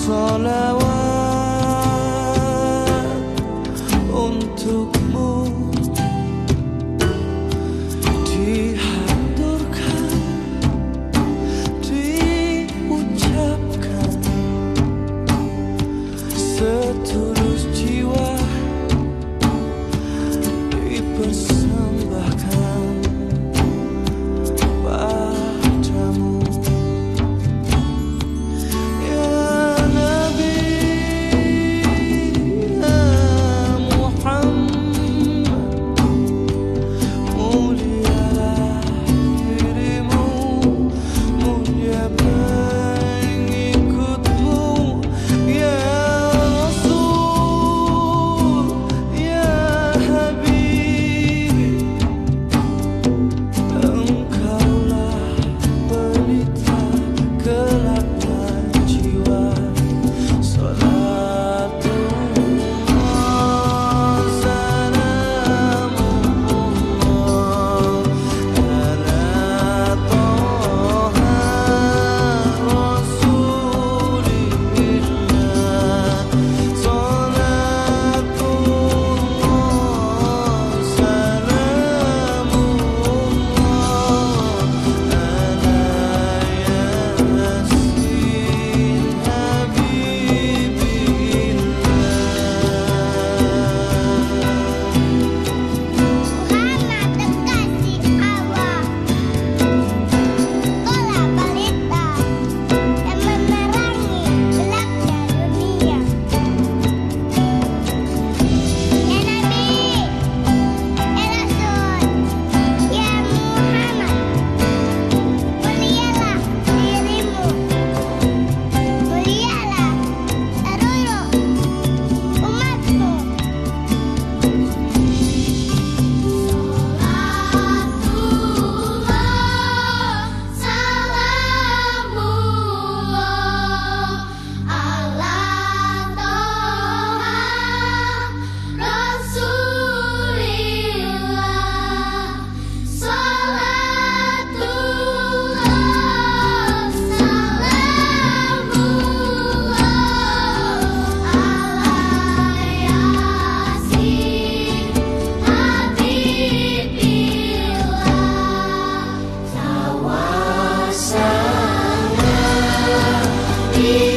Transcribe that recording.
salawat untukmu. Dihaturkan diucapkan. Setulus jiwa Jesus.